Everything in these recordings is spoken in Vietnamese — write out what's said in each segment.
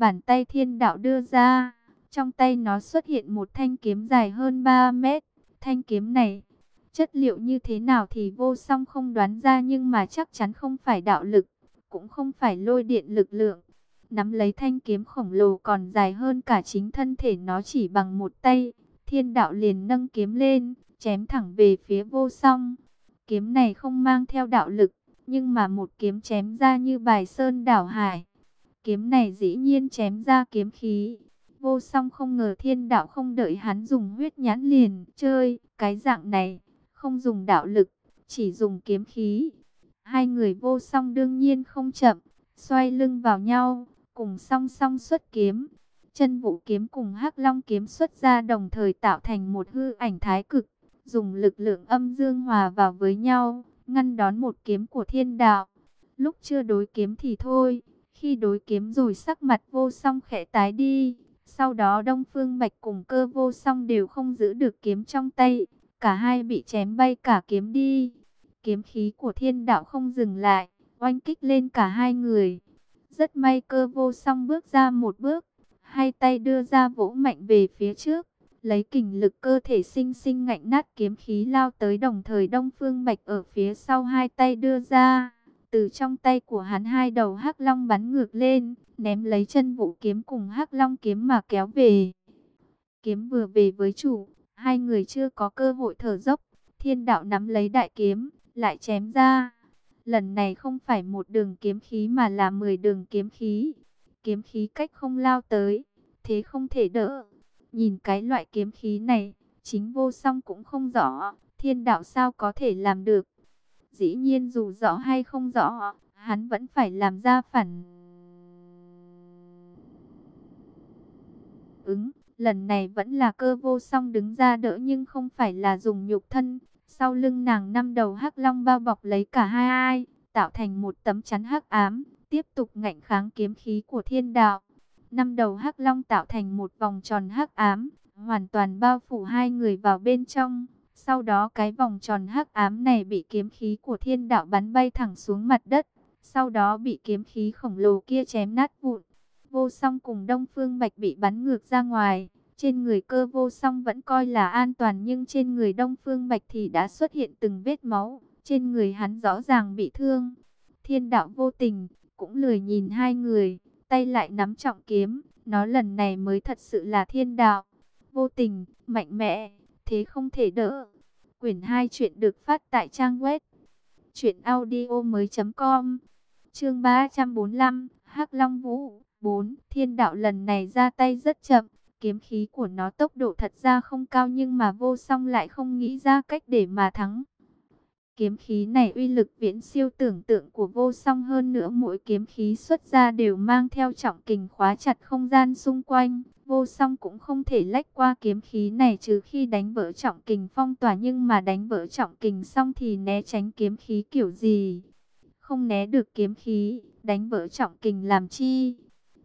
Bàn tay thiên đạo đưa ra, trong tay nó xuất hiện một thanh kiếm dài hơn 3 mét. Thanh kiếm này, chất liệu như thế nào thì vô song không đoán ra nhưng mà chắc chắn không phải đạo lực, cũng không phải lôi điện lực lượng. Nắm lấy thanh kiếm khổng lồ còn dài hơn cả chính thân thể nó chỉ bằng một tay. Thiên đạo liền nâng kiếm lên, chém thẳng về phía vô song. Kiếm này không mang theo đạo lực, nhưng mà một kiếm chém ra như bài sơn đảo hải. Kiếm này dĩ nhiên chém ra kiếm khí. Vô song không ngờ thiên đạo không đợi hắn dùng huyết nhãn liền chơi. Cái dạng này, không dùng đạo lực, chỉ dùng kiếm khí. Hai người vô song đương nhiên không chậm, xoay lưng vào nhau, cùng song song xuất kiếm. Chân vũ kiếm cùng hắc long kiếm xuất ra đồng thời tạo thành một hư ảnh thái cực, dùng lực lượng âm dương hòa vào với nhau, ngăn đón một kiếm của thiên đạo. Lúc chưa đối kiếm thì thôi, khi đối kiếm rồi sắc mặt vô song khẽ tái đi. Sau đó Đông Phương Bạch cùng cơ vô song đều không giữ được kiếm trong tay, cả hai bị chém bay cả kiếm đi. Kiếm khí của thiên đạo không dừng lại, oanh kích lên cả hai người. Rất may cơ vô song bước ra một bước, hai tay đưa ra vỗ mạnh về phía trước, lấy kình lực cơ thể sinh sinh ngạnh nát kiếm khí lao tới đồng thời Đông Phương Bạch ở phía sau hai tay đưa ra. Từ trong tay của hắn hai đầu hắc long bắn ngược lên, ném lấy chân vũ kiếm cùng hắc long kiếm mà kéo về. Kiếm vừa về với chủ, hai người chưa có cơ hội thở dốc, thiên đạo nắm lấy đại kiếm, lại chém ra. Lần này không phải một đường kiếm khí mà là 10 đường kiếm khí. Kiếm khí cách không lao tới, thế không thể đỡ. Nhìn cái loại kiếm khí này, chính vô song cũng không rõ, thiên đạo sao có thể làm được. Dĩ nhiên dù rõ hay không rõ, hắn vẫn phải làm ra phản. Ứng, lần này vẫn là cơ vô song đứng ra đỡ nhưng không phải là dùng nhục thân. Sau lưng nàng năm đầu hắc long bao bọc lấy cả hai ai, tạo thành một tấm chắn hắc ám, tiếp tục ngạnh kháng kiếm khí của thiên đạo. Năm đầu hắc long tạo thành một vòng tròn hắc ám, hoàn toàn bao phủ hai người vào bên trong. Sau đó cái vòng tròn hắc ám này bị kiếm khí của thiên đạo bắn bay thẳng xuống mặt đất. Sau đó bị kiếm khí khổng lồ kia chém nát vụn. Vô song cùng Đông Phương Bạch bị bắn ngược ra ngoài. Trên người cơ vô song vẫn coi là an toàn nhưng trên người Đông Phương Bạch thì đã xuất hiện từng vết máu. Trên người hắn rõ ràng bị thương. Thiên đạo vô tình, cũng lười nhìn hai người, tay lại nắm trọng kiếm. Nó lần này mới thật sự là thiên đạo. Vô tình, mạnh mẽ, thế không thể đỡ. Quyển 2 chuyện được phát tại trang web truyệnaudiomoi.com. Chương 345, Hắc Long Vũ 4, Thiên đạo lần này ra tay rất chậm, kiếm khí của nó tốc độ thật ra không cao nhưng mà vô song lại không nghĩ ra cách để mà thắng. Kiếm khí này uy lực viễn siêu tưởng tượng của vô song hơn nữa mỗi kiếm khí xuất ra đều mang theo trọng kình khóa chặt không gian xung quanh. Vô song cũng không thể lách qua kiếm khí này trừ khi đánh vỡ trọng kình phong tỏa nhưng mà đánh vỡ trọng kình xong thì né tránh kiếm khí kiểu gì. Không né được kiếm khí, đánh vỡ trọng kình làm chi.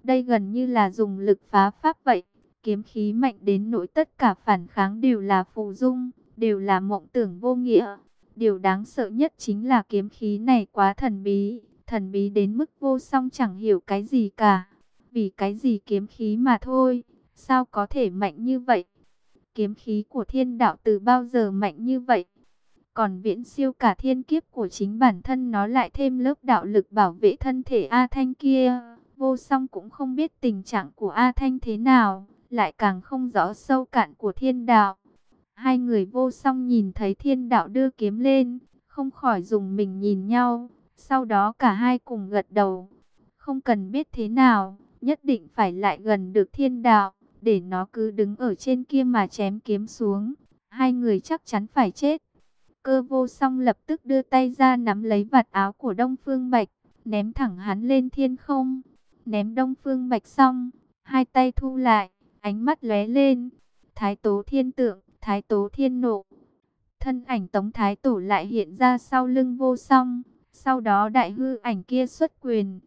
Đây gần như là dùng lực phá pháp vậy. Kiếm khí mạnh đến nỗi tất cả phản kháng đều là phù dung, đều là mộng tưởng vô nghĩa. Điều đáng sợ nhất chính là kiếm khí này quá thần bí, thần bí đến mức vô song chẳng hiểu cái gì cả. Vì cái gì kiếm khí mà thôi, sao có thể mạnh như vậy? Kiếm khí của thiên đạo từ bao giờ mạnh như vậy? Còn viễn siêu cả thiên kiếp của chính bản thân nó lại thêm lớp đạo lực bảo vệ thân thể A Thanh kia. Vô song cũng không biết tình trạng của A Thanh thế nào, lại càng không rõ sâu cạn của thiên đạo. Hai người vô song nhìn thấy thiên đạo đưa kiếm lên, không khỏi dùng mình nhìn nhau. Sau đó cả hai cùng gật đầu. Không cần biết thế nào, nhất định phải lại gần được thiên đạo, để nó cứ đứng ở trên kia mà chém kiếm xuống. Hai người chắc chắn phải chết. Cơ vô song lập tức đưa tay ra nắm lấy vạt áo của Đông Phương Bạch, ném thẳng hắn lên thiên không. Ném Đông Phương Bạch xong, hai tay thu lại, ánh mắt lóe lên. Thái tố thiên tượng, thái tố thiên nộ. Thân ảnh Tống Thái Tổ lại hiện ra sau lưng vô song. Sau đó đại hư ảnh kia xuất quyền.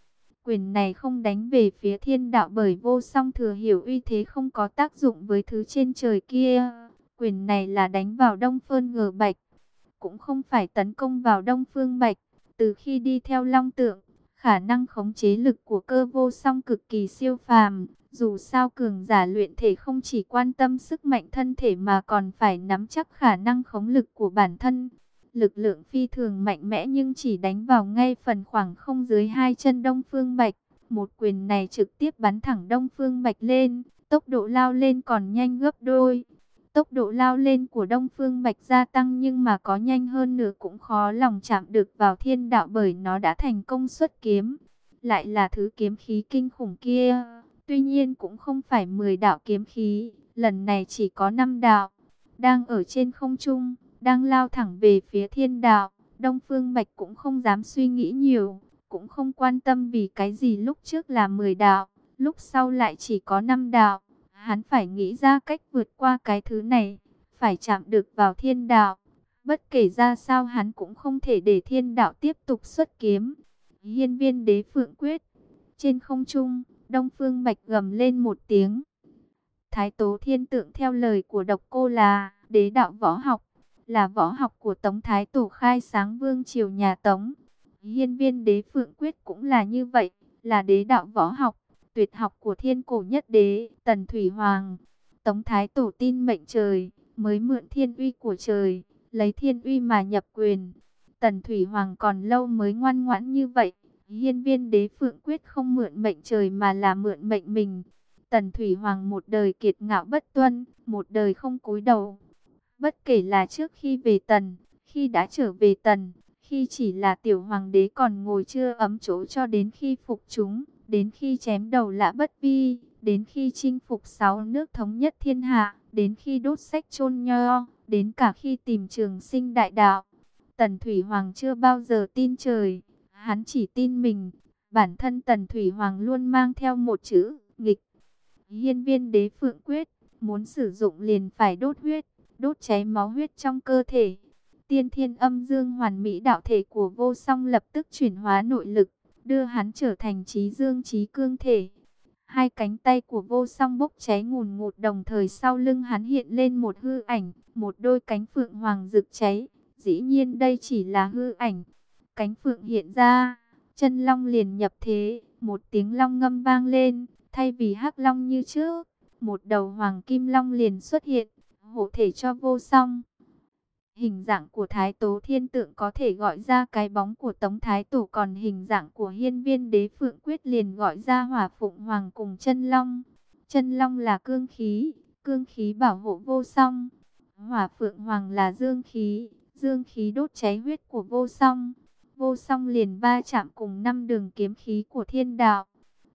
Quyền này không đánh về phía thiên đạo bởi vô song thừa hiểu uy thế không có tác dụng với thứ trên trời kia. Quyền này là đánh vào Đông Phương Ngờ Bạch. Cũng không phải tấn công vào Đông Phương Bạch. Từ khi đi theo Long Tượng, Khả năng khống chế lực của cơ vô song cực kỳ siêu phàm, dù sao cường giả luyện thể không chỉ quan tâm sức mạnh thân thể mà còn phải nắm chắc khả năng khống lực của bản thân. Lực lượng phi thường mạnh mẽ nhưng chỉ đánh vào ngay phần khoảng không dưới hai chân Đông Phương Bạch. Một quyền này trực tiếp bắn thẳng Đông Phương Bạch lên, tốc độ lao lên còn nhanh gấp đôi. Tốc độ lao lên của Đông Phương Bạch gia tăng nhưng mà có nhanh hơn nữa cũng khó lòng chạm được vào thiên đạo bởi nó đã thành công xuất kiếm. Lại là thứ kiếm khí kinh khủng kia. Tuy nhiên cũng không phải 10 đạo kiếm khí, lần này chỉ có 5 đạo. Đang ở trên không trung, đang lao thẳng về phía thiên đạo. Đông Phương Bạch cũng không dám suy nghĩ nhiều, cũng không quan tâm vì cái gì lúc trước là 10 đạo, lúc sau lại chỉ có 5 đạo. Hắn phải nghĩ ra cách vượt qua cái thứ này, phải chạm được vào thiên đạo. Bất kể ra sao hắn cũng không thể để thiên đạo tiếp tục xuất kiếm. Hiên viên đế phượng quyết. Trên không trung, Đông Phương Bạch gầm lên một tiếng. Thái Tố Thiên Tượng theo lời của độc cô là đế đạo võ học, là võ học của Tống Thái Tổ khai sáng vương triều nhà Tống. Hiên viên đế phượng quyết cũng là như vậy, là đế đạo võ học tuyệt học của thiên cổ nhất đế, Tần Thủy Hoàng. Tống Thái Tổ tin mệnh trời, mới mượn thiên uy của trời, lấy thiên uy mà nhập quyền. Tần Thủy Hoàng còn lâu mới ngoan ngoãn như vậy. Hiên viên đế phượng quyết không mượn mệnh trời mà là mượn mệnh mình. Tần Thủy Hoàng một đời kiệt ngạo bất tuân, một đời không cúi đầu. Bất kể là trước khi về Tần, khi đã trở về Tần, khi chỉ là tiểu hoàng đế còn ngồi chưa ấm chỗ cho đến khi phục chúng, đến khi chém đầu lã bất vi, đến khi chinh phục sáu nước thống nhất thiên hạ, đến khi đốt sách chôn nho, đến cả khi tìm trường sinh đại đạo. Tần Thủy Hoàng chưa bao giờ tin trời, hắn chỉ tin mình. Bản thân Tần Thủy Hoàng luôn mang theo một chữ, nghịch. Hiên viên đế phượng quyết, muốn sử dụng liền phải đốt huyết, đốt cháy máu huyết trong cơ thể. Tiên thiên âm dương hoàn mỹ đạo thể của vô song lập tức chuyển hóa nội lực, đưa hắn trở thành trí dương trí cương thể. Hai cánh tay của vô song bốc cháy ngùn ngụt đồng thời sau lưng hắn hiện lên một hư ảnh, một đôi cánh phượng hoàng rực cháy. Dĩ nhiên đây chỉ là hư ảnh. Cánh phượng hiện ra, chân long liền nhập thế, một tiếng long ngâm vang lên, thay vì hắc long như trước, một đầu hoàng kim long liền xuất hiện, hộ thể cho vô song. Hình dạng của Thái Tố Thiên Tượng có thể gọi ra cái bóng của Tống Thái Tổ còn hình dạng của hiên viên đế phượng quyết liền gọi ra hỏa phụng hoàng cùng chân long. Chân long là cương khí, cương khí bảo hộ vô song. Hỏa phượng hoàng là dương khí, dương khí đốt cháy huyết của vô song. Vô song liền va chạm cùng năm đường kiếm khí của thiên đạo.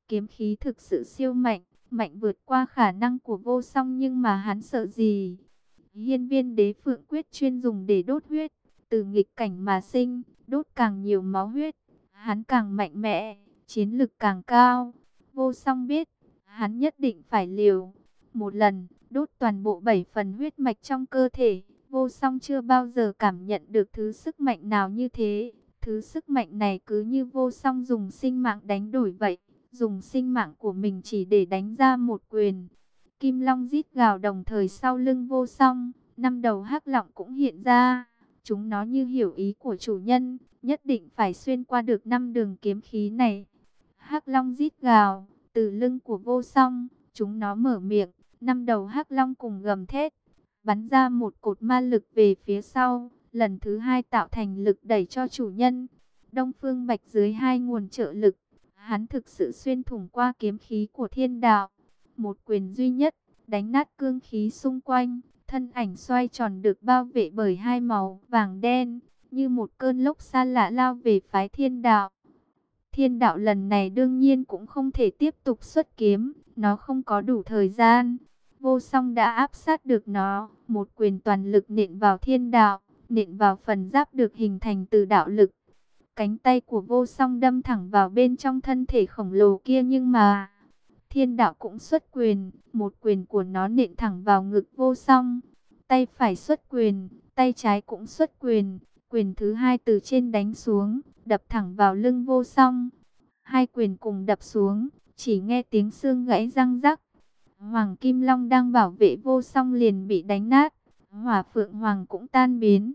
Kiếm khí thực sự siêu mạnh, mạnh vượt qua khả năng của vô song nhưng mà hắn sợ gì? Hiên viên đế phượng quyết chuyên dùng để đốt huyết, từ nghịch cảnh mà sinh, đốt càng nhiều máu huyết, hắn càng mạnh mẽ, chiến lực càng cao. Vô song biết, hắn nhất định phải liều. Một lần, đốt toàn bộ bảy phần huyết mạch trong cơ thể, vô song chưa bao giờ cảm nhận được thứ sức mạnh nào như thế. Thứ sức mạnh này cứ như vô song dùng sinh mạng đánh đổi vậy, dùng sinh mạng của mình chỉ để đánh ra một quyền. Kim Long rít gào đồng thời sau lưng vô song, năm đầu hắc lọng cũng hiện ra. Chúng nó như hiểu ý của chủ nhân, nhất định phải xuyên qua được năm đường kiếm khí này. Hắc Long rít gào, từ lưng của vô song, chúng nó mở miệng, năm đầu hắc long cùng gầm thét, bắn ra một cột ma lực về phía sau, lần thứ hai tạo thành lực đẩy cho chủ nhân. Đông Phương Bạch dưới hai nguồn trợ lực, hắn thực sự xuyên thủng qua kiếm khí của thiên đạo một quyền duy nhất, đánh nát cương khí xung quanh, thân ảnh xoay tròn được bao vệ bởi hai màu vàng đen, như một cơn lốc xa lạ lao về phái thiên đạo. Thiên đạo lần này đương nhiên cũng không thể tiếp tục xuất kiếm, nó không có đủ thời gian. Vô song đã áp sát được nó, một quyền toàn lực nện vào thiên đạo, nện vào phần giáp được hình thành từ đạo lực. Cánh tay của vô song đâm thẳng vào bên trong thân thể khổng lồ kia nhưng mà Thiên đạo cũng xuất quyền, một quyền của nó nện thẳng vào ngực vô song. Tay phải xuất quyền, tay trái cũng xuất quyền, quyền thứ hai từ trên đánh xuống, đập thẳng vào lưng vô song. Hai quyền cùng đập xuống, chỉ nghe tiếng xương gãy răng rắc. Hoàng Kim Long đang bảo vệ vô song liền bị đánh nát, hỏa phượng hoàng cũng tan biến.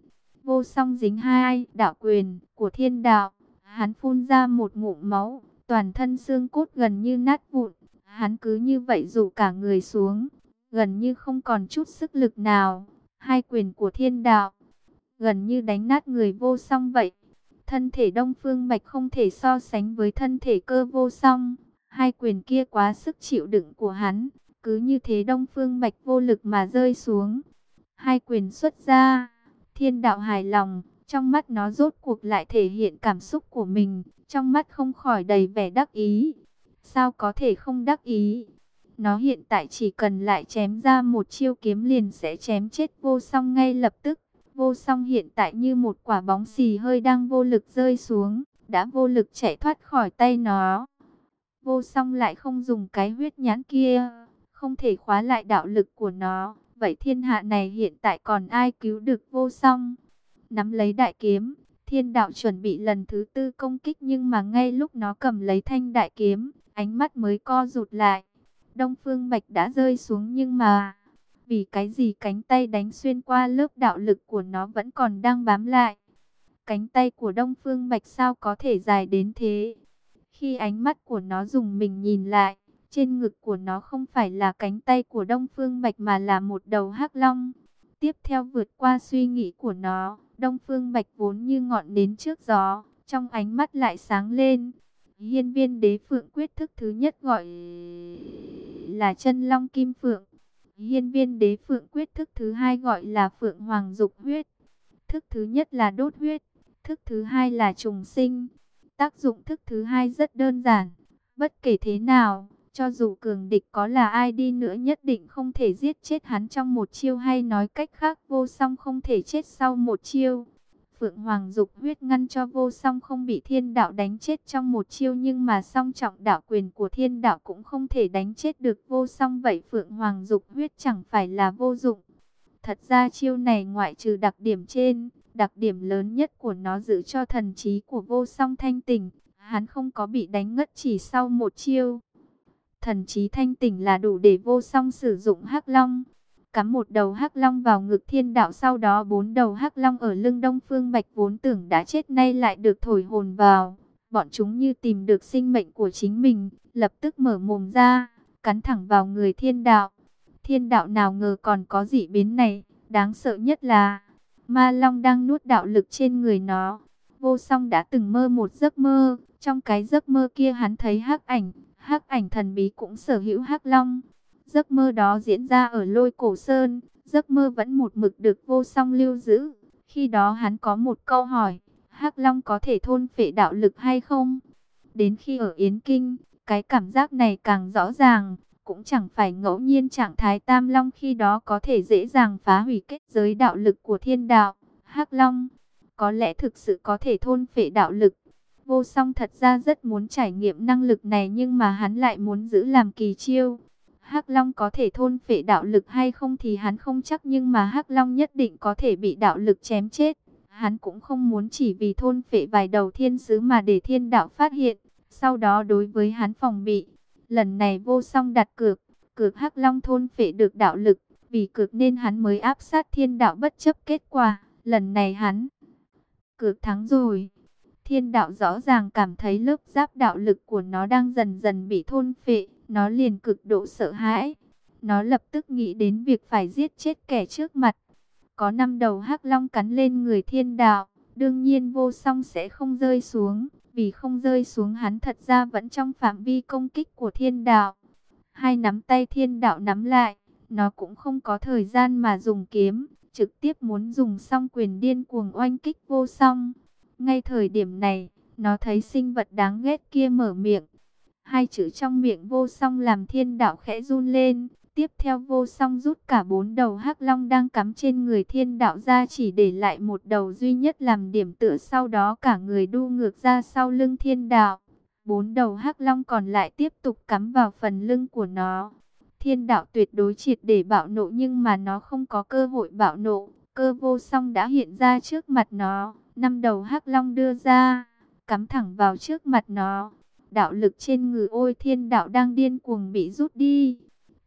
Vô song dính hai đạo quyền của thiên đạo, Hắn phun ra một ngụm máu, toàn thân xương cốt gần như nát vụn. Hắn cứ như vậy rủ cả người xuống, gần như không còn chút sức lực nào. Hai quyền của thiên đạo, gần như đánh nát người vô song vậy. Thân thể Đông Phương Bạch không thể so sánh với thân thể cơ vô song. Hai quyền kia quá sức chịu đựng của hắn. Cứ như thế Đông Phương Bạch vô lực mà rơi xuống. Hai quyền xuất ra. Thiên đạo hài lòng. Trong mắt nó rốt cuộc lại thể hiện cảm xúc của mình. Trong mắt không khỏi đầy vẻ đắc ý. Sao có thể không đắc ý? Nó hiện tại chỉ cần lại chém ra một chiêu kiếm liền sẽ chém chết vô song ngay lập tức. Vô song hiện tại như một quả bóng xì hơi đang vô lực rơi xuống, đã vô lực chạy thoát khỏi tay nó. Vô song lại không dùng cái huyết nhãn kia, không thể khóa lại đạo lực của nó. Vậy thiên hạ này hiện tại còn ai cứu được vô song? Nắm lấy đại kiếm, thiên đạo chuẩn bị lần thứ tư công kích nhưng mà ngay lúc nó cầm lấy thanh đại kiếm, ánh mắt mới co rụt lại. Đông Phương Bạch đã rơi xuống nhưng mà vì cái gì cánh tay đánh xuyên qua lớp đạo lực của nó vẫn còn đang bám lại. Cánh tay của Đông Phương Bạch sao có thể dài đến thế? Khi ánh mắt của nó dùng mình nhìn lại, trên ngực của nó không phải là cánh tay của Đông Phương Bạch mà là một đầu hắc long. Tiếp theo vượt qua suy nghĩ của nó, Đông Phương Bạch vốn như ngọn nến trước gió, trong ánh mắt lại sáng lên. Hiên viên đế phượng quyết thức thứ nhất gọi là chân long kim phượng. Hiên viên đế phượng quyết thức thứ hai gọi là phượng hoàng dục huyết. Thức thứ nhất là đốt huyết. Thức thứ hai là trùng sinh. Tác dụng thức thứ hai rất đơn giản. Bất kể thế nào, cho dù cường địch có là ai đi nữa nhất định không thể giết chết hắn trong một chiêu hay nói cách khác vô song không thể chết sau một chiêu. Phượng Hoàng dục huyết ngăn cho vô song không bị thiên đạo đánh chết trong một chiêu nhưng mà song trọng đạo quyền của thiên đạo cũng không thể đánh chết được vô song vậy Phượng Hoàng dục huyết chẳng phải là vô dụng. Thật ra chiêu này ngoại trừ đặc điểm trên, đặc điểm lớn nhất của nó giữ cho thần trí của vô song thanh tỉnh, hắn không có bị đánh ngất chỉ sau một chiêu. Thần trí thanh tỉnh là đủ để vô song sử dụng hắc long cắm một đầu hắc long vào ngực thiên đạo sau đó bốn đầu hắc long ở lưng đông phương bạch vốn tưởng đã chết nay lại được thổi hồn vào. Bọn chúng như tìm được sinh mệnh của chính mình, lập tức mở mồm ra, cắn thẳng vào người thiên đạo. Thiên đạo nào ngờ còn có dị biến này, đáng sợ nhất là ma long đang nuốt đạo lực trên người nó. Vô song đã từng mơ một giấc mơ, trong cái giấc mơ kia hắn thấy hắc ảnh, hắc ảnh thần bí cũng sở hữu hắc long. Giấc mơ đó diễn ra ở lôi cổ sơn, giấc mơ vẫn một mực được vô song lưu giữ. Khi đó hắn có một câu hỏi, hắc Long có thể thôn phệ đạo lực hay không? Đến khi ở Yến Kinh, cái cảm giác này càng rõ ràng, cũng chẳng phải ngẫu nhiên trạng thái Tam Long khi đó có thể dễ dàng phá hủy kết giới đạo lực của thiên đạo. hắc Long, có lẽ thực sự có thể thôn phệ đạo lực. Vô song thật ra rất muốn trải nghiệm năng lực này nhưng mà hắn lại muốn giữ làm kỳ chiêu. Hắc Long có thể thôn phệ đạo lực hay không thì hắn không chắc nhưng mà Hắc Long nhất định có thể bị đạo lực chém chết. Hắn cũng không muốn chỉ vì thôn phệ vài đầu thiên sứ mà để thiên đạo phát hiện, sau đó đối với hắn phòng bị. Lần này vô song đặt cược, cược Hắc Long thôn phệ được đạo lực, vì cược nên hắn mới áp sát thiên đạo bất chấp kết quả. Lần này hắn cược thắng rồi. Thiên đạo rõ ràng cảm thấy lớp giáp đạo lực của nó đang dần dần bị thôn phệ nó liền cực độ sợ hãi. Nó lập tức nghĩ đến việc phải giết chết kẻ trước mặt. Có năm đầu hắc long cắn lên người thiên đạo, đương nhiên vô song sẽ không rơi xuống, vì không rơi xuống hắn thật ra vẫn trong phạm vi công kích của thiên đạo. Hai nắm tay thiên đạo nắm lại, nó cũng không có thời gian mà dùng kiếm, trực tiếp muốn dùng song quyền điên cuồng oanh kích vô song. Ngay thời điểm này, nó thấy sinh vật đáng ghét kia mở miệng, Hai chữ trong miệng vô song làm thiên đạo khẽ run lên. Tiếp theo vô song rút cả bốn đầu hắc long đang cắm trên người thiên đạo ra chỉ để lại một đầu duy nhất làm điểm tựa sau đó cả người đu ngược ra sau lưng thiên đạo. Bốn đầu hắc long còn lại tiếp tục cắm vào phần lưng của nó. Thiên đạo tuyệt đối triệt để bạo nộ nhưng mà nó không có cơ hội bạo nộ. Cơ vô song đã hiện ra trước mặt nó. Năm đầu hắc long đưa ra, cắm thẳng vào trước mặt nó đạo lực trên người ôi thiên đạo đang điên cuồng bị rút đi.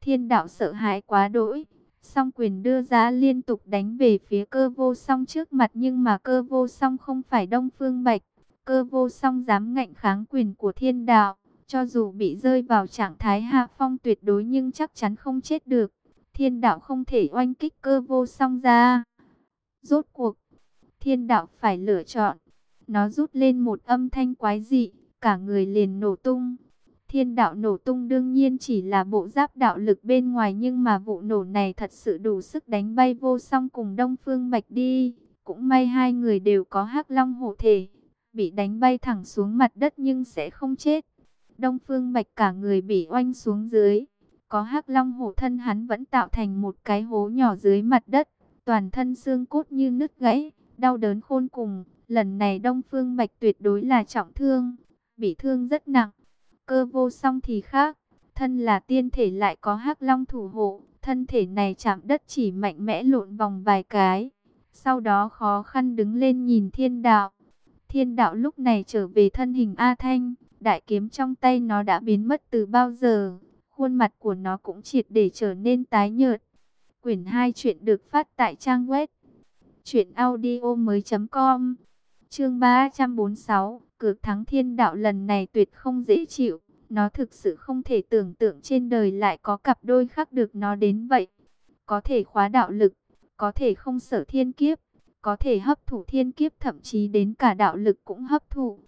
Thiên đạo sợ hãi quá đỗi, song quyền đưa ra liên tục đánh về phía cơ vô song trước mặt nhưng mà cơ vô song không phải đông phương bạch. cơ vô song dám ngạnh kháng quyền của thiên đạo. Cho dù bị rơi vào trạng thái hạ phong tuyệt đối nhưng chắc chắn không chết được. Thiên đạo không thể oanh kích cơ vô song ra. Rốt cuộc, thiên đạo phải lựa chọn. Nó rút lên một âm thanh quái dị, cả người liền nổ tung. Thiên đạo nổ tung đương nhiên chỉ là bộ giáp đạo lực bên ngoài nhưng mà vụ nổ này thật sự đủ sức đánh bay vô song cùng Đông Phương Bạch đi. Cũng may hai người đều có hắc long hộ thể, bị đánh bay thẳng xuống mặt đất nhưng sẽ không chết. Đông Phương Bạch cả người bị oanh xuống dưới, có hắc long hộ thân hắn vẫn tạo thành một cái hố nhỏ dưới mặt đất, toàn thân xương cốt như nứt gãy, đau đớn khôn cùng. Lần này Đông Phương Bạch tuyệt đối là trọng thương, bị thương rất nặng. Cơ vô song thì khác, thân là tiên thể lại có hắc long thủ hộ, thân thể này chạm đất chỉ mạnh mẽ lộn vòng vài cái. Sau đó khó khăn đứng lên nhìn thiên đạo. Thiên đạo lúc này trở về thân hình A Thanh, đại kiếm trong tay nó đã biến mất từ bao giờ. Khuôn mặt của nó cũng triệt để trở nên tái nhợt. Quyển 2 chuyện được phát tại trang web truyệnaudiomoi.com. Chương 346, cược thắng thiên đạo lần này tuyệt không dễ chịu. Nó thực sự không thể tưởng tượng trên đời lại có cặp đôi khác được nó đến vậy. Có thể khóa đạo lực, có thể không sở thiên kiếp, có thể hấp thụ thiên kiếp thậm chí đến cả đạo lực cũng hấp thụ.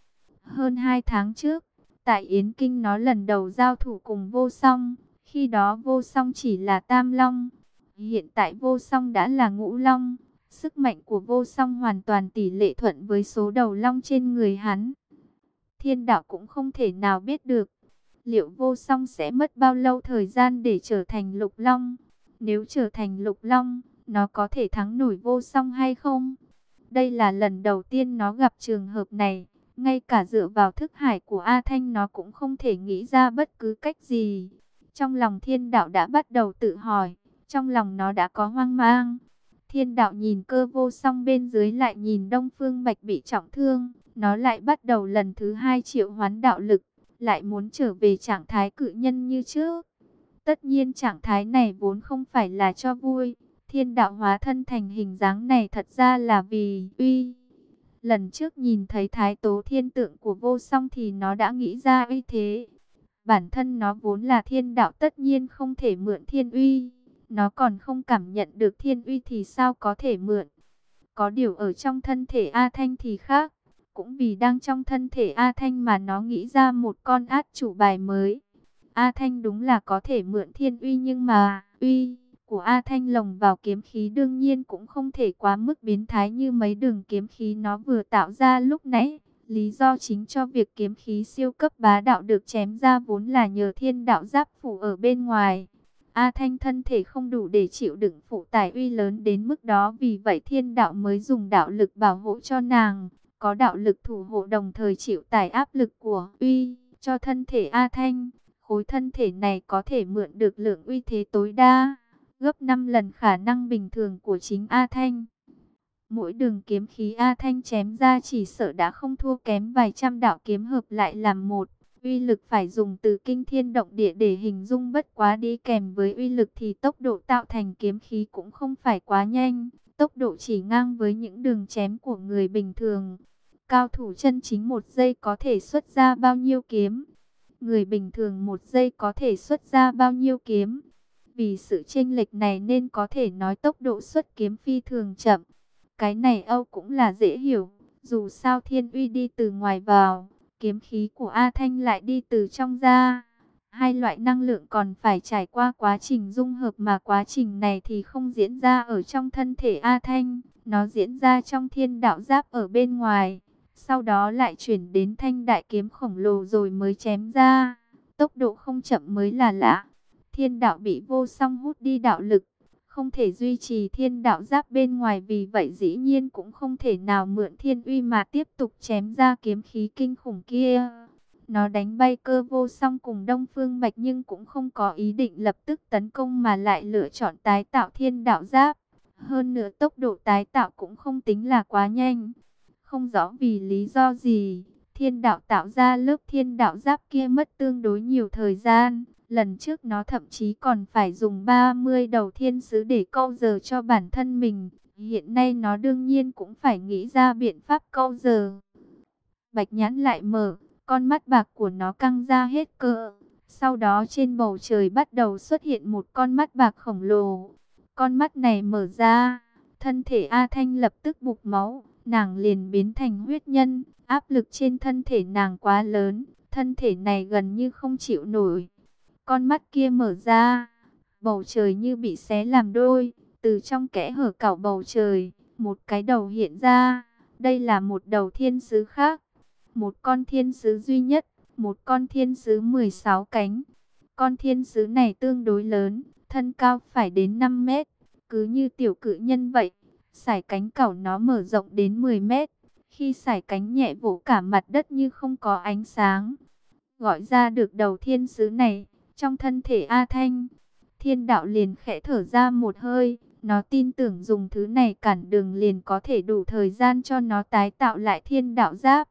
Hơn 2 tháng trước, tại Yến Kinh nó lần đầu giao thủ cùng vô song, khi đó vô song chỉ là tam long, hiện tại vô song đã là ngũ long. Sức mạnh của vô song hoàn toàn tỷ lệ thuận với số đầu long trên người hắn. Thiên đạo cũng không thể nào biết được, liệu vô song sẽ mất bao lâu thời gian để trở thành lục long. Nếu trở thành lục long, nó có thể thắng nổi vô song hay không? Đây là lần đầu tiên nó gặp trường hợp này. Ngay cả dựa vào thức hải của A Thanh nó cũng không thể nghĩ ra bất cứ cách gì. Trong lòng thiên đạo đã bắt đầu tự hỏi. Trong lòng nó đã có hoang mang. Thiên đạo nhìn cơ vô song bên dưới lại nhìn Đông Phương Bạch bị trọng thương. Nó lại bắt đầu lần thứ hai triệu hoán đạo lực. Lại muốn trở về trạng thái cự nhân như trước. Tất nhiên trạng thái này vốn không phải là cho vui. Thiên đạo hóa thân thành hình dáng này thật ra là vì uy. Lần trước nhìn thấy thái tố thiên tượng của vô song thì nó đã nghĩ ra uy thế. Bản thân nó vốn là thiên đạo tất nhiên không thể mượn thiên uy. Nó còn không cảm nhận được thiên uy thì sao có thể mượn. Có điều ở trong thân thể A Thanh thì khác. Cũng vì đang trong thân thể A Thanh mà nó nghĩ ra một con át chủ bài mới. A Thanh đúng là có thể mượn thiên uy nhưng mà uy của A Thanh lồng vào kiếm khí đương nhiên cũng không thể quá mức biến thái như mấy đường kiếm khí nó vừa tạo ra lúc nãy. Lý do chính cho việc kiếm khí siêu cấp bá đạo được chém ra vốn là nhờ thiên đạo giáp phủ ở bên ngoài. A Thanh thân thể không đủ để chịu đựng phụ tải uy lớn đến mức đó, vì vậy thiên đạo mới dùng đạo lực bảo hộ cho nàng. Có đạo lực thủ hộ đồng thời chịu tải áp lực của uy cho thân thể A Thanh. Khối thân thể này có thể mượn được lượng uy thế tối đa, gấp 5 lần khả năng bình thường của chính A Thanh. Mỗi đường kiếm khí A Thanh chém ra chỉ sợ đã không thua kém vài trăm đạo kiếm hợp lại làm một. Uy lực phải dùng từ kinh thiên động địa để hình dung bất quá đi kèm với uy lực thì tốc độ tạo thành kiếm khí cũng không phải quá nhanh. Tốc độ chỉ ngang với những đường chém của người bình thường. Cao thủ chân chính một giây có thể xuất ra bao nhiêu kiếm. Người bình thường một giây có thể xuất ra bao nhiêu kiếm. Vì sự chênh lệch này nên có thể nói tốc độ xuất kiếm phi thường chậm. Cái này Âu cũng là dễ hiểu. Dù sao thiên uy đi từ ngoài vào, kiếm khí của A Thanh lại đi từ trong ra. Hai loại năng lượng còn phải trải qua quá trình dung hợp mà quá trình này thì không diễn ra ở trong thân thể A Thanh. Nó diễn ra trong thiên đạo giáp ở bên ngoài. Sau đó lại chuyển đến thanh đại kiếm khổng lồ rồi mới chém ra. Tốc độ không chậm mới là lạ. Thiên đạo bị vô song hút đi đạo lực, không thể duy trì thiên đạo giáp bên ngoài vì vậy dĩ nhiên cũng không thể nào mượn thiên uy mà tiếp tục chém ra kiếm khí kinh khủng kia. Nó đánh bay cơ vô song cùng Đông Phương Bạch nhưng cũng không có ý định lập tức tấn công mà lại lựa chọn tái tạo thiên đạo giáp. Hơn nữa tốc độ tái tạo cũng không tính là quá nhanh. Không rõ vì lý do gì, thiên đạo tạo ra lớp thiên đạo giáp kia mất tương đối nhiều thời gian. Lần trước nó thậm chí còn phải dùng 30 đầu thiên sứ để câu giờ cho bản thân mình. Hiện nay nó đương nhiên cũng phải nghĩ ra biện pháp câu giờ. Bạch nhãn lại mở, con mắt bạc của nó căng ra hết cỡ. Sau đó trên bầu trời bắt đầu xuất hiện một con mắt bạc khổng lồ. Con mắt này mở ra, thân thể A Thanh lập tức bục máu, nàng liền biến thành huyết nhân. Áp lực trên thân thể nàng quá lớn, thân thể này gần như không chịu nổi. Con mắt kia mở ra, bầu trời như bị xé làm đôi, từ trong kẽ hở cảo bầu trời, một cái đầu hiện ra. Đây là một đầu thiên sứ khác, một con thiên sứ duy nhất, một con thiên sứ 16 cánh. Con thiên sứ này tương đối lớn, thân cao phải đến 5 mét, cứ như tiểu cự nhân vậy. Sải cánh cảo nó mở rộng đến 10 mét, khi sải cánh nhẹ vỗ cả mặt đất như không có ánh sáng. Gọi ra được đầu thiên sứ này, trong thân thể A Thanh, thiên đạo liền khẽ thở ra một hơi, nó tin tưởng dùng thứ này cản đường liền có thể đủ thời gian cho nó tái tạo lại thiên đạo giáp.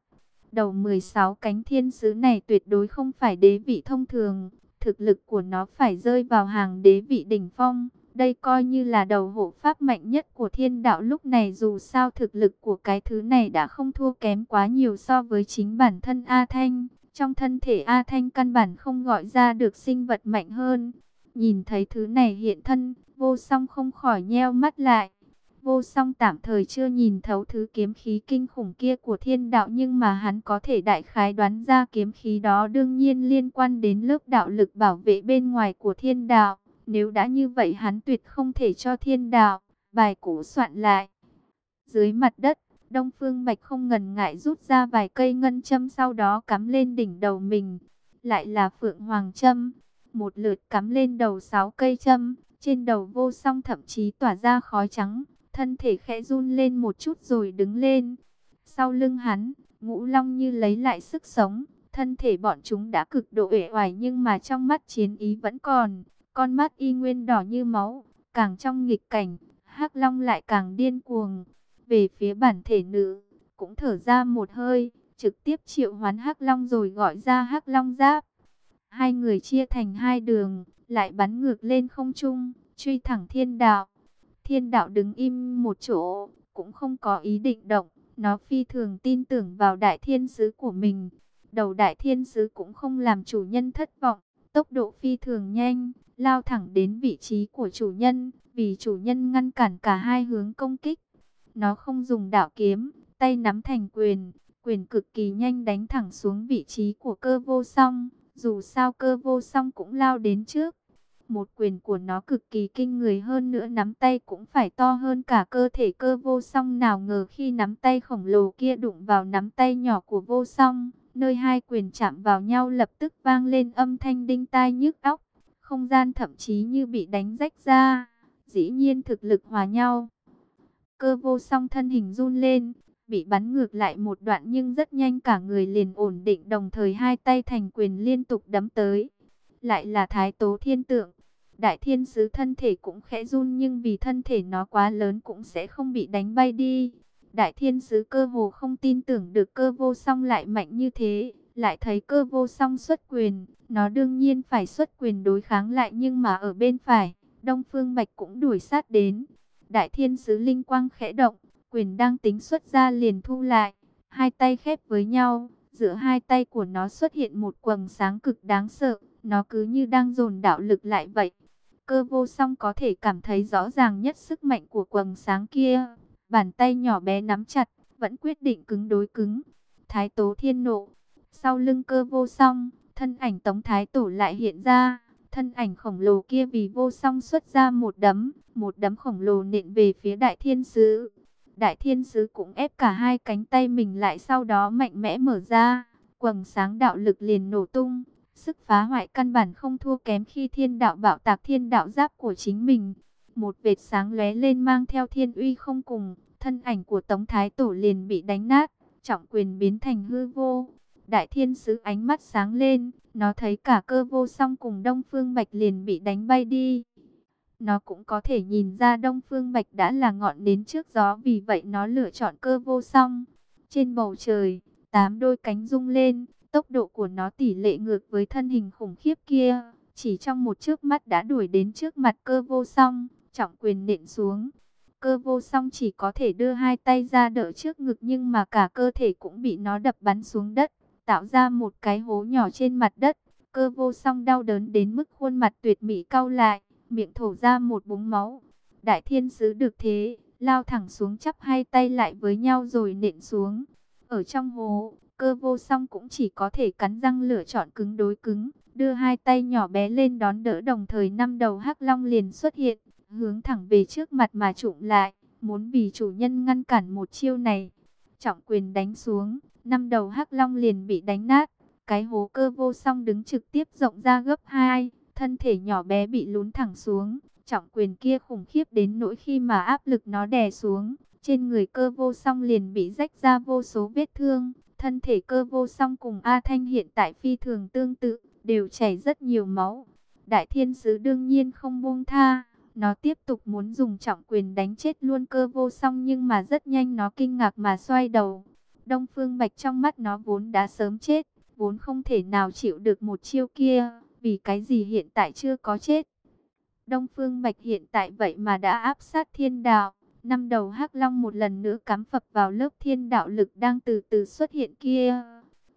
Đầu 16 cánh thiên sứ này tuyệt đối không phải đế vị thông thường, thực lực của nó phải rơi vào hàng đế vị đỉnh phong. Đây coi như là đầu hộ pháp mạnh nhất của thiên đạo lúc này dù sao thực lực của cái thứ này đã không thua kém quá nhiều so với chính bản thân A Thanh. Trong thân thể A Thanh căn bản không gọi ra được sinh vật mạnh hơn. Nhìn thấy thứ này hiện thân, vô song không khỏi nheo mắt lại. Vô song tạm thời chưa nhìn thấu thứ kiếm khí kinh khủng kia của thiên đạo nhưng mà hắn có thể đại khái đoán ra kiếm khí đó đương nhiên liên quan đến lớp đạo lực bảo vệ bên ngoài của thiên đạo. Nếu đã như vậy hắn tuyệt không thể cho thiên đạo, bài cũ soạn lại. Dưới mặt đất, Đông Phương Bạch không ngần ngại rút ra vài cây ngân châm sau đó cắm lên đỉnh đầu mình. Lại là Phượng Hoàng châm, một lượt cắm lên đầu sáu cây châm, trên đầu vô song thậm chí tỏa ra khói trắng, thân thể khẽ run lên một chút rồi đứng lên. Sau lưng hắn, ngũ long như lấy lại sức sống, thân thể bọn chúng đã cực độ uể oải nhưng mà trong mắt chiến ý vẫn còn, con mắt y nguyên đỏ như máu, càng trong nghịch cảnh, hắc long lại càng điên cuồng. Về phía bản thể nữ, cũng thở ra một hơi, trực tiếp triệu hoán hắc long rồi gọi ra hắc long giáp. Hai người chia thành hai đường, lại bắn ngược lên không trung, truy thẳng thiên đạo. Thiên đạo đứng im một chỗ, cũng không có ý định động. Nó phi thường tin tưởng vào đại thiên sứ của mình. Đầu đại thiên sứ cũng không làm chủ nhân thất vọng. Tốc độ phi thường nhanh, lao thẳng đến vị trí của chủ nhân. Vì chủ nhân ngăn cản cả hai hướng công kích. Nó không dùng đạo kiếm, tay nắm thành quyền. Quyền cực kỳ nhanh đánh thẳng xuống vị trí của cơ vô song. Dù sao cơ vô song cũng lao đến trước một quyền của nó cực kỳ kinh người hơn nữa nắm tay cũng phải to hơn cả cơ thể cơ vô song nào ngờ khi nắm tay khổng lồ kia đụng vào nắm tay nhỏ của vô song. Nơi hai quyền chạm vào nhau lập tức vang lên âm thanh đinh tai nhức óc. Không gian thậm chí như bị đánh rách ra. Dĩ nhiên thực lực hòa nhau. Cơ vô song thân hình run lên, bị bắn ngược lại một đoạn nhưng rất nhanh cả người liền ổn định đồng thời hai tay thành quyền liên tục đấm tới. Lại là thái tố thiên tượng, Đại thiên sứ thân thể cũng khẽ run nhưng vì thân thể nó quá lớn cũng sẽ không bị đánh bay đi. Đại thiên sứ cơ hồ không tin tưởng được cơ vô song lại mạnh như thế. Lại thấy cơ vô song xuất quyền. Nó đương nhiên phải xuất quyền đối kháng lại nhưng mà ở bên phải. Đông Phương Bạch cũng đuổi sát đến. Đại thiên sứ linh quang khẽ động. Quyền đang tính xuất ra liền thu lại. Hai tay khép với nhau. Giữa hai tay của nó xuất hiện một quầng sáng cực đáng sợ. Nó cứ như đang dồn đạo lực lại vậy. Cơ vô song có thể cảm thấy rõ ràng nhất sức mạnh của quầng sáng kia. Bàn tay nhỏ bé nắm chặt, vẫn quyết định cứng đối cứng. Thái tố thiên nộ. Sau lưng cơ vô song, thân ảnh tống thái tổ lại hiện ra. Thân ảnh khổng lồ kia vì vô song xuất ra một đấm, một đấm khổng lồ nện về phía đại thiên sứ. Đại thiên sứ cũng ép cả hai cánh tay mình lại sau đó mạnh mẽ mở ra. Quầng sáng đạo lực liền nổ tung, Sức phá hoại căn bản không thua kém khi thiên đạo bạo tạc thiên đạo giáp của chính mình. Một vệt sáng lóe lên mang theo thiên uy không cùng, thân ảnh của Tống Thái Tổ liền bị đánh nát, trọng quyền biến thành hư vô. Đại thiên sứ ánh mắt sáng lên, nó thấy cả cơ vô song cùng Đông Phương Bạch liền bị đánh bay đi. Nó cũng có thể nhìn ra Đông Phương Bạch đã là ngọn đến trước gió vì vậy nó lựa chọn cơ vô song. Trên bầu trời, tám đôi cánh rung lên, Tốc độ của nó tỷ lệ ngược với thân hình khủng khiếp kia, chỉ trong một chớp mắt đã đuổi đến trước mặt cơ vô song, trọng quyền nện xuống. Cơ vô song chỉ có thể đưa hai tay ra đỡ trước ngực nhưng mà cả cơ thể cũng bị nó đập bắn xuống đất, tạo ra một cái hố nhỏ trên mặt đất. Cơ vô song đau đớn đến mức khuôn mặt tuyệt mỹ cau lại, miệng thổ ra một búng máu. Đại thiên sứ được thế, lao thẳng xuống chắp hai tay lại với nhau rồi nện xuống. Ở trong hố, cơ vô song cũng chỉ có thể cắn răng lựa chọn cứng đối cứng, đưa hai tay nhỏ bé lên đón đỡ đồng thời năm đầu hắc long liền xuất hiện, hướng thẳng về trước mặt mà trụng lại, muốn vì chủ nhân ngăn cản một chiêu này. Trọng quyền đánh xuống, năm đầu hắc long liền bị đánh nát, cái hố cơ vô song đứng trực tiếp rộng ra gấp hai, thân thể nhỏ bé bị lún thẳng xuống, trọng quyền kia khủng khiếp đến nỗi khi mà áp lực nó đè xuống, trên người cơ vô song liền bị rách ra vô số vết thương, thân thể cơ vô song cùng A Thanh hiện tại phi thường tương tự, đều chảy rất nhiều máu. Đại thiên sứ đương nhiên không buông tha, nó tiếp tục muốn dùng trọng quyền đánh chết luôn cơ vô song nhưng mà rất nhanh nó kinh ngạc mà xoay đầu. Đông Phương Bạch trong mắt nó vốn đã sớm chết, vốn không thể nào chịu được một chiêu kia, vì cái gì hiện tại chưa có chết. Đông Phương Bạch hiện tại vậy mà đã áp sát thiên đạo. Năm đầu hắc long một lần nữa cắm phập vào lớp thiên đạo lực đang từ từ xuất hiện kia.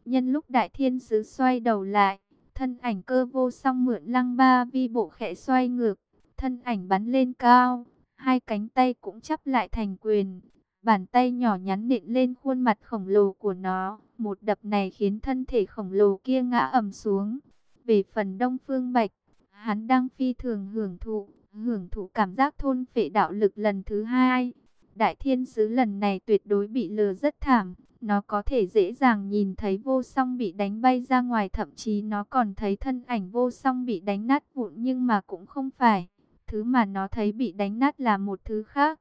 Nhân lúc đại thiên sứ xoay đầu lại, thân ảnh cơ vô song mượn lăng ba vi bộ khẽ xoay ngược, thân ảnh bắn lên cao, hai cánh tay cũng chắp lại thành quyền, bàn tay nhỏ nhắn nện lên khuôn mặt khổng lồ của nó, một đập này khiến thân thể khổng lồ kia ngã ầm xuống. Về phần Đông Phương Bạch, hắn đang phi thường hưởng thụ, hưởng thụ cảm giác thôn phệ đạo lực lần thứ hai. Đại thiên sứ lần này tuyệt đối bị lừa rất thảm, nó có thể dễ dàng nhìn thấy vô song bị đánh bay ra ngoài thậm chí nó còn thấy thân ảnh vô song bị đánh nát vụn nhưng mà cũng không phải. Thứ mà nó thấy bị đánh nát là một thứ khác.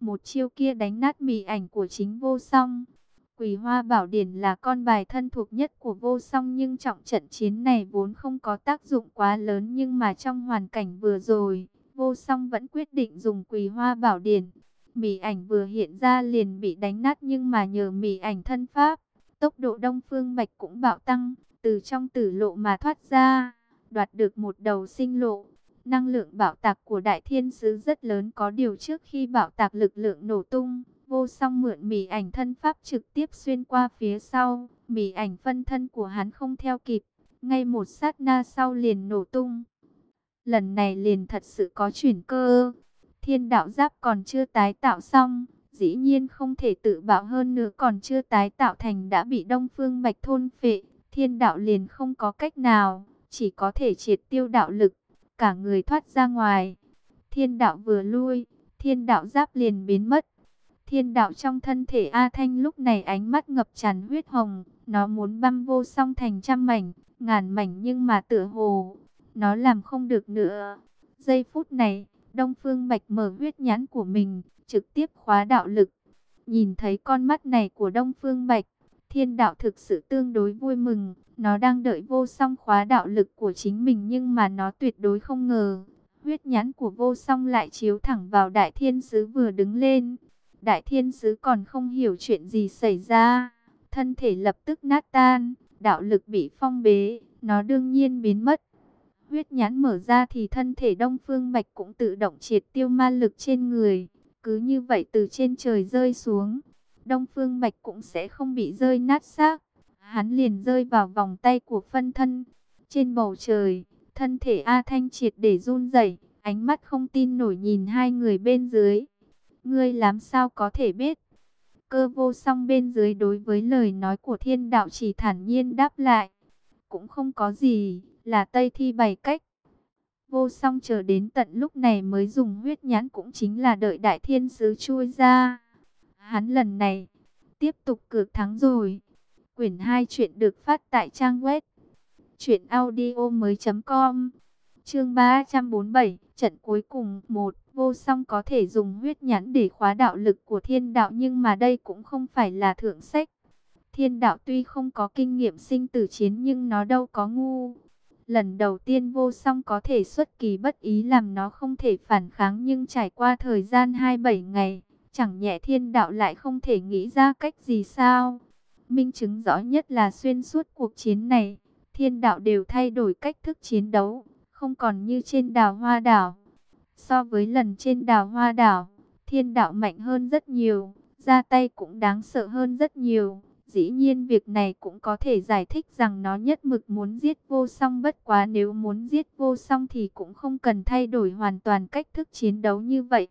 Một chiêu kia đánh nát mì ảnh của chính vô song. Quỳ hoa bảo điển là con bài thân thuộc nhất của vô song nhưng trọng trận chiến này vốn không có tác dụng quá lớn nhưng mà trong hoàn cảnh vừa rồi, vô song vẫn quyết định dùng quỳ hoa bảo điển. Mỉ ảnh vừa hiện ra liền bị đánh nát nhưng mà nhờ mỉ ảnh thân pháp, tốc độ đông phương bạch cũng bạo tăng, từ trong tử lộ mà thoát ra, đoạt được một đầu sinh lộ. Năng lượng bảo tạc của đại thiên sứ rất lớn có điều trước khi bảo tạc lực lượng nổ tung, vô song mượn mỉ ảnh thân pháp trực tiếp xuyên qua phía sau, mỉ ảnh phân thân của hắn không theo kịp, ngay một sát na sau liền nổ tung. Lần này liền thật sự có chuyển cơ, thiên đạo giáp còn chưa tái tạo xong, dĩ nhiên không thể tự bảo hơn nữa còn chưa tái tạo thành đã bị đông phương bạch thôn phệ, thiên đạo liền không có cách nào, chỉ có thể triệt tiêu đạo lực cả người thoát ra ngoài. Thiên đạo vừa lui, thiên đạo giáp liền biến mất. Thiên đạo trong thân thể A Thanh lúc này ánh mắt ngập tràn huyết hồng, nó muốn băm vô song thành trăm mảnh, ngàn mảnh nhưng mà tựa hồ, nó làm không được nữa. Giây phút này, Đông Phương Bạch mở huyết nhãn của mình, trực tiếp khóa đạo lực. Nhìn thấy con mắt này của Đông Phương Bạch, thiên đạo thực sự tương đối vui mừng. Nó đang đợi vô song khóa đạo lực của chính mình nhưng mà nó tuyệt đối không ngờ. Huyết nhãn của vô song lại chiếu thẳng vào đại thiên sứ vừa đứng lên. Đại thiên sứ còn không hiểu chuyện gì xảy ra. Thân thể lập tức nát tan, đạo lực bị phong bế, nó đương nhiên biến mất. Huyết nhãn mở ra thì thân thể Đông Phương Bạch cũng tự động triệt tiêu ma lực trên người. Cứ như vậy từ trên trời rơi xuống, Đông Phương Bạch cũng sẽ không bị rơi nát xác hắn liền rơi vào vòng tay của phân thân. Trên bầu trời, thân thể A Thanh triệt để run rẩy, ánh mắt không tin nổi nhìn hai người bên dưới. Ngươi làm sao có thể biết? Cơ vô song bên dưới đối với lời nói của thiên đạo chỉ thản nhiên đáp lại. Cũng không có gì, là Tây Thi bày cách. Vô song chờ đến tận lúc này mới dùng huyết nhãn cũng chính là đợi đại thiên sứ chui ra. Hắn lần này, tiếp tục cược thắng rồi. Quyển 2 chuyện được phát tại trang web truyệnaudiomoi.com. Chương 347, trận cuối cùng 1, vô song có thể dùng huyết nhãn để khóa đạo lực của thiên đạo nhưng mà đây cũng không phải là thượng sách. Thiên đạo tuy không có kinh nghiệm sinh tử chiến nhưng nó đâu có ngu. Lần đầu tiên vô song có thể xuất kỳ bất ý làm nó không thể phản kháng nhưng trải qua thời gian 27 ngày, chẳng nhẹ thiên đạo lại không thể nghĩ ra cách gì sao. Minh chứng rõ nhất là xuyên suốt cuộc chiến này, thiên đạo đều thay đổi cách thức chiến đấu, không còn như trên Đào Hoa Đảo. So với lần trên đảo Hoa Đảo, Thiên đạo mạnh hơn rất nhiều, ra tay cũng đáng sợ hơn rất nhiều. Dĩ nhiên việc này cũng có thể giải thích rằng nó nhất mực muốn giết vô song bất quá nếu muốn giết vô song thì cũng không cần thay đổi hoàn toàn cách thức chiến đấu như vậy.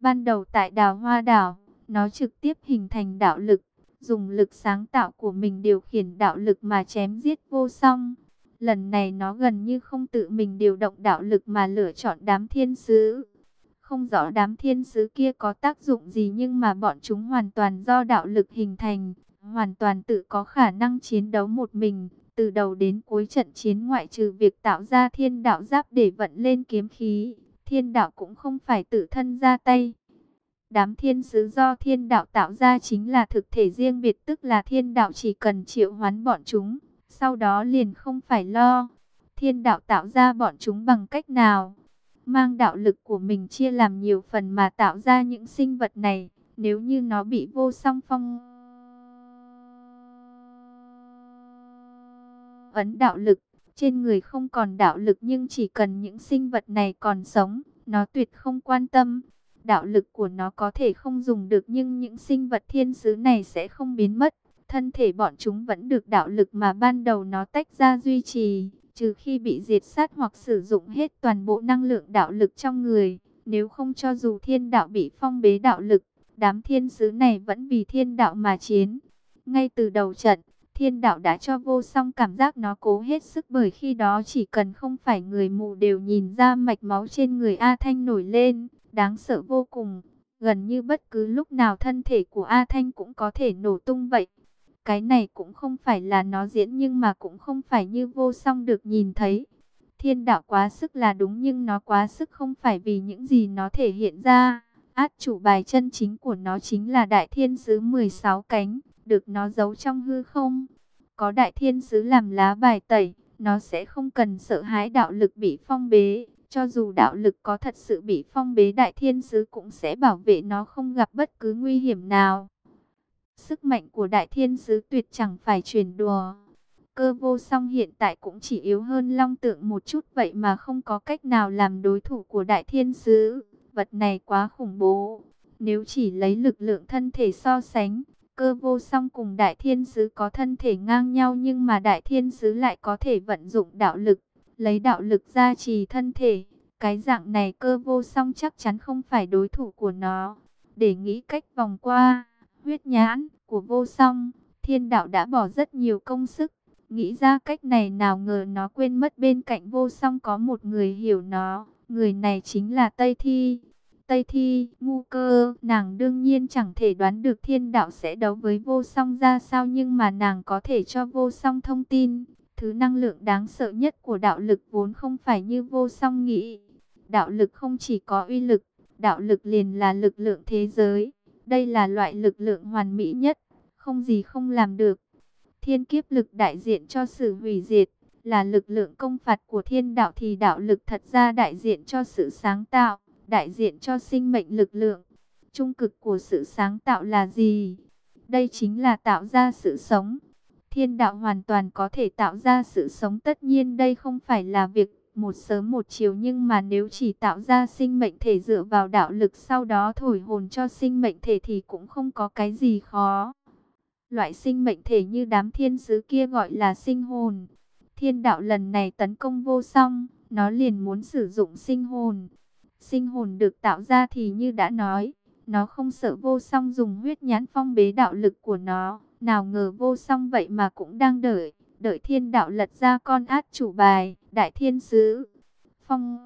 Ban đầu tại đào hoa đảo, nó trực tiếp hình thành đạo lực, dùng lực sáng tạo của mình điều khiển đạo lực mà chém giết vô song. Lần này nó gần như không tự mình điều động đạo lực mà lựa chọn đám thiên sứ. Không rõ đám thiên sứ kia có tác dụng gì nhưng mà bọn chúng hoàn toàn do đạo lực hình thành, hoàn toàn tự có khả năng chiến đấu một mình. Từ đầu đến cuối trận chiến ngoại trừ việc tạo ra thiên đạo giáp để vận lên kiếm khí, thiên đạo cũng không phải tự thân ra tay. Đám thiên sứ do thiên đạo tạo ra chính là thực thể riêng biệt tức là thiên đạo chỉ cần triệu hoán bọn chúng, sau đó liền không phải lo. Thiên đạo tạo ra bọn chúng bằng cách nào? Mang đạo lực của mình chia làm nhiều phần mà tạo ra những sinh vật này, nếu như nó bị vô song phong ấn đạo lực, trên người không còn đạo lực nhưng chỉ cần những sinh vật này còn sống, nó tuyệt không quan tâm. Đạo lực của nó có thể không dùng được nhưng những sinh vật thiên sứ này sẽ không biến mất. Thân thể bọn chúng vẫn được đạo lực mà ban đầu nó tách ra duy trì, trừ khi bị diệt sát hoặc sử dụng hết toàn bộ năng lượng đạo lực trong người. Nếu không cho dù thiên đạo bị phong bế đạo lực, đám thiên sứ này vẫn vì thiên đạo mà chiến. Ngay từ đầu trận, thiên đạo đã cho vô song cảm giác nó cố hết sức bởi khi đó chỉ cần không phải người mù đều nhìn ra mạch máu trên người A Thanh nổi lên, đáng sợ vô cùng. Gần như bất cứ lúc nào thân thể của A Thanh cũng có thể nổ tung vậy. Cái này cũng không phải là nó diễn nhưng mà cũng không phải như vô song được nhìn thấy. Thiên đạo quá sức là đúng nhưng nó quá sức không phải vì những gì nó thể hiện ra. Át chủ bài chân chính của nó chính là đại thiên sứ 16 cánh, được nó giấu trong hư không. Có đại thiên sứ làm lá bài tẩy, nó sẽ không cần sợ hãi đạo lực bị phong bế. Cho dù đạo lực có thật sự bị phong bế đại thiên sứ cũng sẽ bảo vệ nó không gặp bất cứ nguy hiểm nào. Sức mạnh của đại thiên sứ tuyệt chẳng phải truyền đùa. Cơ vô song hiện tại cũng chỉ yếu hơn long tượng một chút vậy mà không có cách nào làm đối thủ của đại thiên sứ. Vật này quá khủng bố. Nếu chỉ lấy lực lượng thân thể so sánh, cơ vô song cùng đại thiên sứ có thân thể ngang nhau nhưng mà đại thiên sứ lại có thể vận dụng đạo lực, lấy đạo lực gia trì thân thể. Cái dạng này cơ vô song chắc chắn không phải đối thủ của nó. Để nghĩ cách vòng qua huyết nhãn của vô song, thiên đạo đã bỏ rất nhiều công sức. Nghĩ ra cách này nào ngờ nó quên mất bên cạnh vô song có một người hiểu nó. Người này chính là Tây Thi. Tây Thi, ngu cơ, nàng đương nhiên chẳng thể đoán được thiên đạo sẽ đấu với vô song ra sao nhưng mà nàng có thể cho vô song thông tin. Thứ năng lượng đáng sợ nhất của đạo lực vốn không phải như vô song nghĩ. Đạo lực không chỉ có uy lực, đạo lực liền là lực lượng thế giới. Đây là loại lực lượng hoàn mỹ nhất, không gì không làm được. Thiên kiếp lực đại diện cho sự hủy diệt, là lực lượng công phạt của thiên đạo thì đạo lực thật ra đại diện cho sự sáng tạo, đại diện cho sinh mệnh lực lượng. Trung cực của sự sáng tạo là gì? Đây chính là tạo ra sự sống. Thiên đạo hoàn toàn có thể tạo ra sự sống tất nhiên đây không phải là việc một sớm một chiều nhưng mà nếu chỉ tạo ra sinh mệnh thể dựa vào đạo lực sau đó thổi hồn cho sinh mệnh thể thì cũng không có cái gì khó. Loại sinh mệnh thể như đám thiên sứ kia gọi là sinh hồn. Thiên đạo lần này tấn công vô song, nó liền muốn sử dụng sinh hồn. Sinh hồn được tạo ra thì như đã nói, nó không sợ vô song dùng huyết nhãn phong bế đạo lực của nó. Nào ngờ vô song vậy mà cũng đang đợi đợi thiên đạo lật ra con át chủ bài, đại thiên sứ. Phong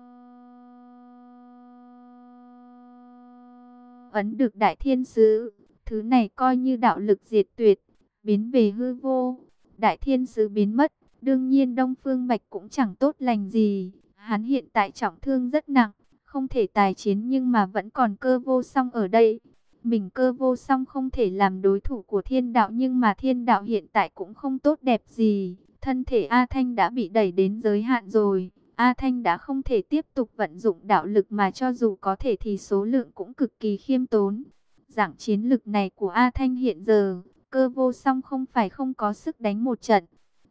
ấn được đại thiên sứ, thứ này coi như đạo lực diệt tuyệt, biến về hư vô. Đại thiên sứ biến mất, đương nhiên Đông Phương Bạch cũng chẳng tốt lành gì. Hắn hiện tại trọng thương rất nặng, không thể tài chiến nhưng mà vẫn còn cơ vô song ở đây. Mình cơ vô song không thể làm đối thủ của thiên đạo nhưng mà thiên đạo hiện tại cũng không tốt đẹp gì. Thân thể A Thanh đã bị đẩy đến giới hạn rồi. A Thanh đã không thể tiếp tục vận dụng đạo lực mà cho dù có thể thì số lượng cũng cực kỳ khiêm tốn. Dạng chiến lực này của A Thanh hiện giờ, cơ vô song không phải không có sức đánh một trận.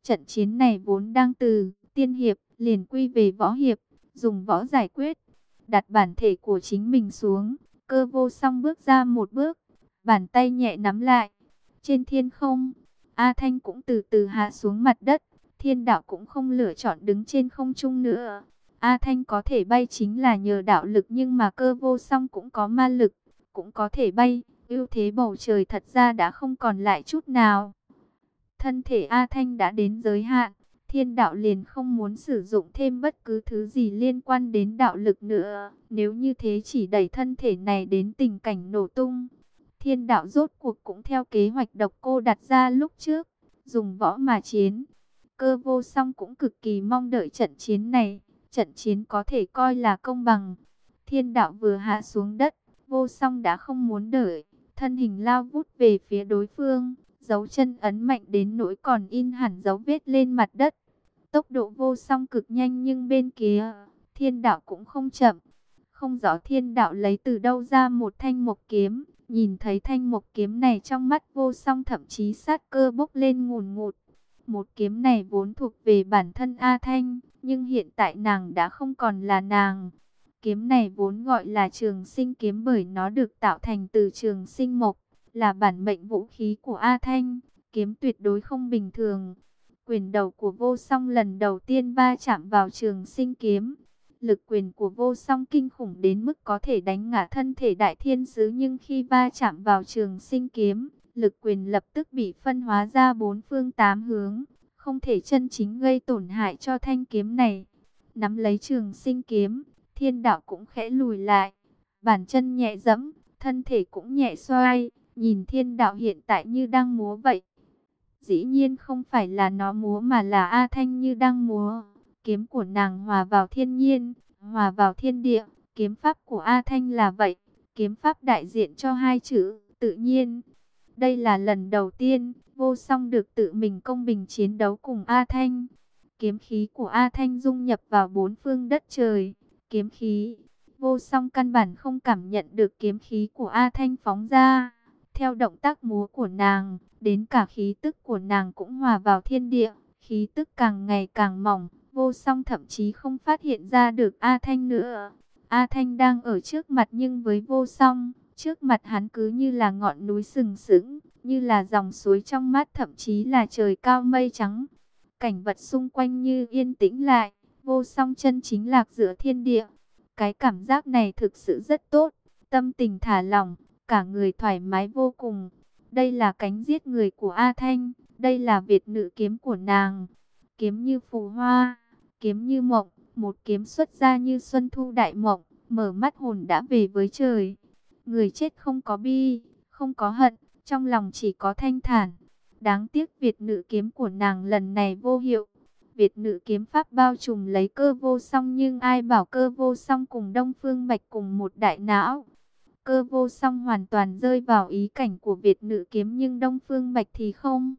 Trận chiến này vốn đang từ tiên hiệp, liền quy về võ hiệp, dùng võ giải quyết, đặt bản thể của chính mình xuống, Cơ vô song bước ra một bước, bàn tay nhẹ nắm lại. Trên thiên không, A Thanh cũng từ từ hạ xuống mặt đất. Thiên đạo cũng không lựa chọn đứng trên không trung nữa. A Thanh có thể bay chính là nhờ đạo lực nhưng mà cơ vô song cũng có ma lực, cũng có thể bay. ưu thế bầu trời thật ra đã không còn lại chút nào. Thân thể A Thanh đã đến giới hạn, thiên đạo liền không muốn sử dụng thêm bất cứ thứ gì liên quan đến đạo lực nữa. Nếu như thế chỉ đẩy thân thể này đến tình cảnh nổ tung. Thiên đạo rốt cuộc cũng theo kế hoạch độc cô đặt ra lúc trước, dùng võ mà chiến. Cơ vô song cũng cực kỳ mong đợi trận chiến này, trận chiến có thể coi là công bằng. Thiên đạo vừa hạ xuống đất, vô song đã không muốn đợi, thân hình lao vút về phía đối phương, dấu chân ấn mạnh đến nỗi còn in hẳn dấu vết lên mặt đất. Tốc độ vô song cực nhanh nhưng bên kia, thiên đạo cũng không chậm. Không rõ thiên đạo lấy từ đâu ra một thanh mộc kiếm, nhìn thấy thanh mộc kiếm này trong mắt vô song thậm chí sát cơ bốc lên ngùn ngụt. Một kiếm này vốn thuộc về bản thân A Thanh, nhưng hiện tại nàng đã không còn là nàng. Kiếm này vốn gọi là trường sinh kiếm bởi nó được tạo thành từ trường sinh mộc, là bản mệnh vũ khí của A Thanh. Kiếm tuyệt đối không bình thường. Quyền đầu của vô song lần đầu tiên va chạm vào trường sinh kiếm. Lực quyền của vô song kinh khủng đến mức có thể đánh ngã thân thể đại thiên sứ nhưng khi va chạm vào trường sinh kiếm, lực quyền lập tức bị phân hóa ra bốn phương tám hướng, không thể chân chính gây tổn hại cho thanh kiếm này. Nắm lấy trường sinh kiếm, thiên đạo cũng khẽ lùi lại, bàn chân nhẹ dẫm, thân thể cũng nhẹ xoay, nhìn thiên đạo hiện tại như đang múa vậy. Dĩ nhiên không phải là nó múa mà là A Thanh như đang múa. Kiếm của nàng hòa vào thiên nhiên, hòa vào thiên địa. Kiếm pháp của A Thanh là vậy. Kiếm pháp đại diện cho hai chữ, tự nhiên. Đây là lần đầu tiên, vô song được tự mình công bình chiến đấu cùng A Thanh. Kiếm khí của A Thanh dung nhập vào bốn phương đất trời. Kiếm khí, vô song căn bản không cảm nhận được kiếm khí của A Thanh phóng ra. Theo động tác múa của nàng, đến cả khí tức của nàng cũng hòa vào thiên địa. Khí tức càng ngày càng mỏng, vô song thậm chí không phát hiện ra được A Thanh nữa. A Thanh đang ở trước mặt nhưng với vô song, Trước mặt hắn cứ như là ngọn núi sừng sững, như là dòng suối trong mắt thậm chí là trời cao mây trắng. Cảnh vật xung quanh như yên tĩnh lại, vô song chân chính lạc giữa thiên địa. Cái cảm giác này thực sự rất tốt, tâm tình thả lỏng, cả người thoải mái vô cùng. Đây là cánh giết người của A Thanh, đây là Việt nữ kiếm của nàng. Kiếm như phù hoa, kiếm như mộng, một kiếm xuất ra như xuân thu đại mộng, mở mắt hồn đã về với trời. Người chết không có bi, không có hận, trong lòng chỉ có thanh thản. Đáng tiếc Việt nữ kiếm của nàng lần này vô hiệu. Việt nữ kiếm pháp bao trùm lấy cơ vô song nhưng ai bảo cơ vô song cùng Đông Phương Bạch cùng một đại não. Cơ vô song hoàn toàn rơi vào ý cảnh của Việt nữ kiếm nhưng Đông Phương Bạch thì không.